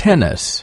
tennis.